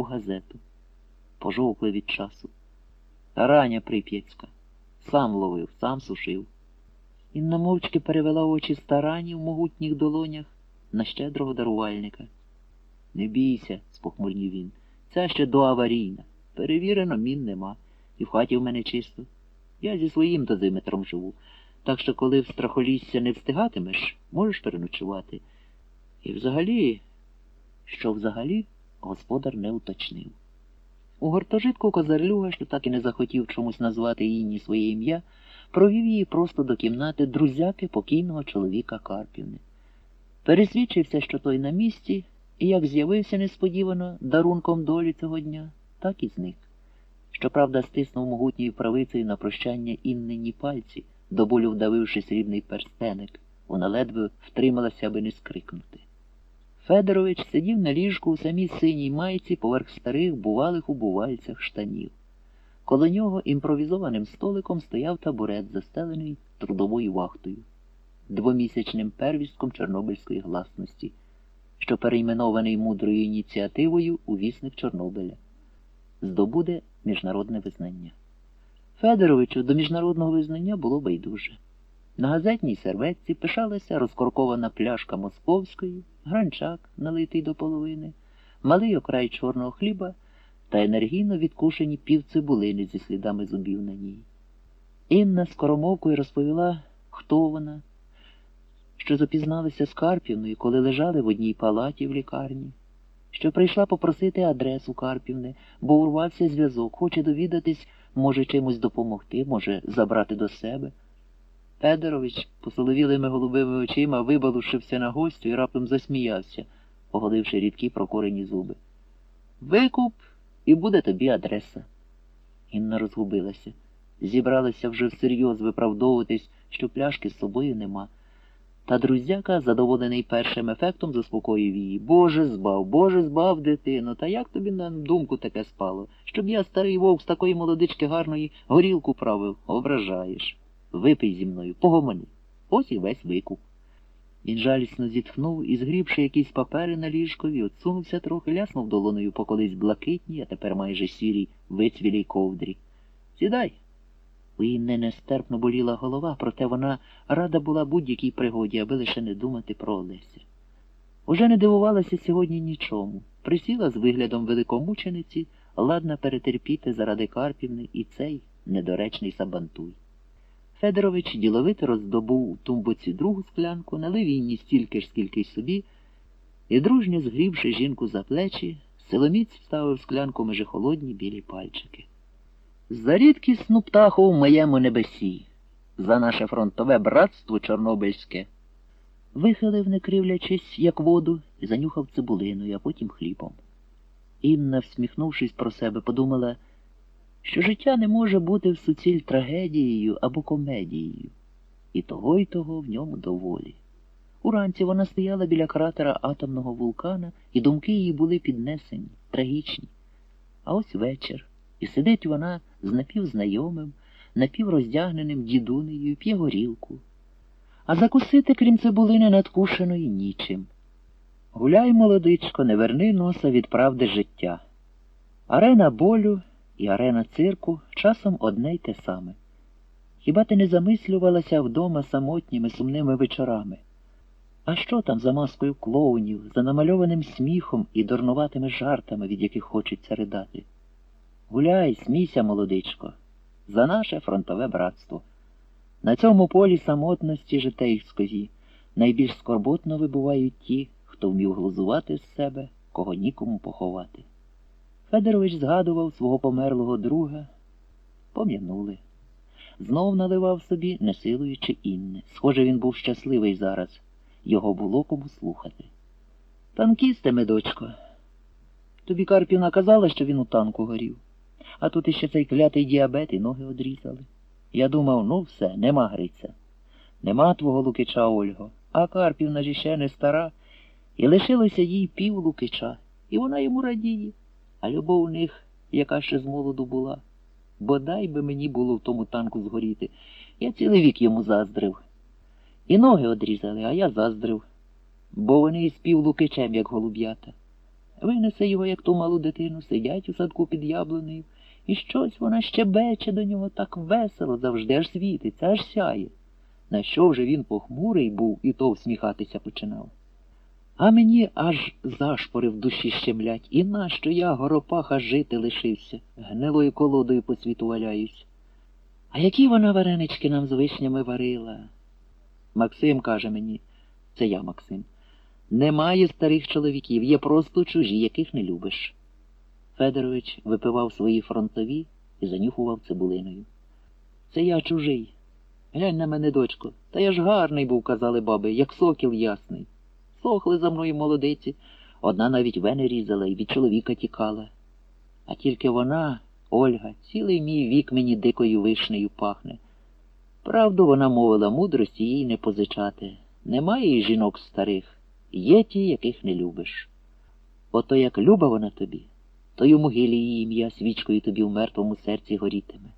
у газету. Пожовкли від часу. Тараня Прип'ятська. Сам ловив, сам сушив. Інна мовчки перевела очі старані в могутніх долонях на щедрого дарувальника. Не бійся, спохмурнів він. Це ще доаварійна. Перевірено, мін нема. І в хаті в мене чисто. Я зі своїм дозиметром живу. Так що, коли в страхолісся не встигатимеш, можеш переночувати. І взагалі, що взагалі, господар не уточнив. У гуртожитку козарлюга, що так і не захотів чомусь назвати Інні своє ім'я, провів її просто до кімнати друзяки покійного чоловіка Карпівни. Пересвідчився, що той на місці, і як з'явився несподівано дарунком долі цього дня, так і зник. Щоправда, стиснув могутньою правицею на прощання іннині пальці, до болю вдавивши срібний перстеник. Вона ледве втрималася, аби не скрикнути. Федорович сидів на ліжку у самій синій майці поверх старих бувалих у бувальцях штанів. Коло нього імпровізованим столиком стояв табурет, застелений трудовою вахтою, двомісячним первістком Чорнобильської гласності, що перейменований мудрою ініціативою у вісник Чорнобиля, здобуде міжнародне визнання. Федоровичу до міжнародного визнання було байдуже. На газетній серветці пишалася розкоркована пляшка московської, гранчак, налитий до половини, малий окрай чорного хліба та енергійно відкушені півцибулини зі слідами зубів на ній. Інна скоромовкою розповіла, хто вона, що запізналися з Карпівною, коли лежали в одній палаті в лікарні, що прийшла попросити адресу Карпівни, бо урвався зв'язок, хоче довідатись, може чимось допомогти, може забрати до себе. Федорович, посоловілими голубими очима, вибалушився на гостю і раптом засміявся, оголивши рідкі прокурені зуби. Викуп, і буде тобі адреса. Інна розгубилася. Зібралася вже всерйоз виправдовуватись, що пляшки з собою нема. Та друзяка, задоволений першим ефектом, заспокоїв її. Боже збав, Боже збав, дитину, та як тобі на думку таке спало? Щоб я, старий вовк, з такої молодички гарної горілку правив, ображаєш. Випий зі мною, погомони. Ось і весь викуп. Він жалісно зітхнув і, згрібши якісь папери на ліжкові, отсунувся трохи, ляснув долоною по колись блакитній, а тепер майже сірій, вицвілій ковдрі. Сідай. У її не нестерпно боліла голова, проте вона рада була будь-якій пригоді, аби лише не думати про Олеся. Уже не дивувалася сьогодні нічому. Присіла з виглядом великомучениці, ладна перетерпіти заради Карпівни і цей недоречний сабантуй. Федорович діловито роздобув у тумбоці другу склянку, налив їй стільки ж, скільки й собі, і, дружньо згрібши жінку за плечі, силоміць вставив склянку межи холодні білі пальчики. За рідкісну птаху в моєму небесі, за наше фронтове братство чорнобильське. Вихилив, не кривлячись, як воду, і занюхав цибулиною, а потім хлібом. Інна, всміхнувшись про себе, подумала, що життя не може бути в суціль трагедією або комедією, і того й того в ньому доволі. Уранці вона стояла біля кратера атомного вулкана, і думки її були піднесені, трагічні. А ось вечір, і сидить вона з напівзнайомим, напівроздягненим дідунею, п'є горілку. А закусити, крім цибулини надкушеної, нічим. Гуляй, молодичко, не верни носа від правди життя. Арена болю і арена цирку часом одне й те саме. Хіба ти не замислювалася вдома самотніми сумними вечорами? А що там за маскою клоунів, за намальованим сміхом і дурнуватими жартами, від яких хочеться ридати? Гуляй, смійся, молодичко, за наше фронтове братство. На цьому полі самотності житейської найбільш скорботно вибувають ті, хто вмів глузувати з себе, кого нікому поховати. Федорович згадував свого померлого друга, пом'янули. Знов наливав собі, не силуючи Інни. Схоже, він був щасливий зараз. Його було кому слухати. Танкістами, дочко. Тобі Карпівна казала, що він у танку горів. А тут іще цей клятий діабет і ноги одрізали. Я думав, ну все, нема Гриця. Нема твого Лукича, Ольго, а Карпівна ж іще не стара, і лишилося їй пів Лукича, і вона йому радіє. А любов у них, яка ще з молоду була. Бодай би мені було в тому танку згоріти. Я цілий вік йому заздрив. І ноги одрізали, а я заздрив, бо вони із пів Лукичем, як голуб'ята. Винесе його, як ту малу дитину, сидять у садку під яблунею, і щось вона щебече до нього так весело, завжди аж світиться, аж сяє. На що вже він похмурий був і то всміхатися починав. А мені аж зашпори в душі щемлять, і нащо я, горопаха, жити лишився, гнилою колодою по світу валяюсь. А які вона варенички нам з вишнями варила? Максим каже мені, це я, Максим. Немає старих чоловіків, є просто чужі, яких не любиш. Федорович випивав свої фронтові і занюхував цибулиною. Це я чужий. Глянь на мене, дочко, та я ж гарний був, казали баби, як сокіл ясний. Сохли за мною молодиці, одна навіть вени різала і від чоловіка тікала. А тільки вона, Ольга, цілий мій вік мені дикою вишнею пахне. Правду вона мовила, мудрості їй не позичати. Немає і жінок старих, є ті, яких не любиш. Ото як люба вона тобі, то й у могилі її ім'я свічкою тобі в мертвому серці горітиме.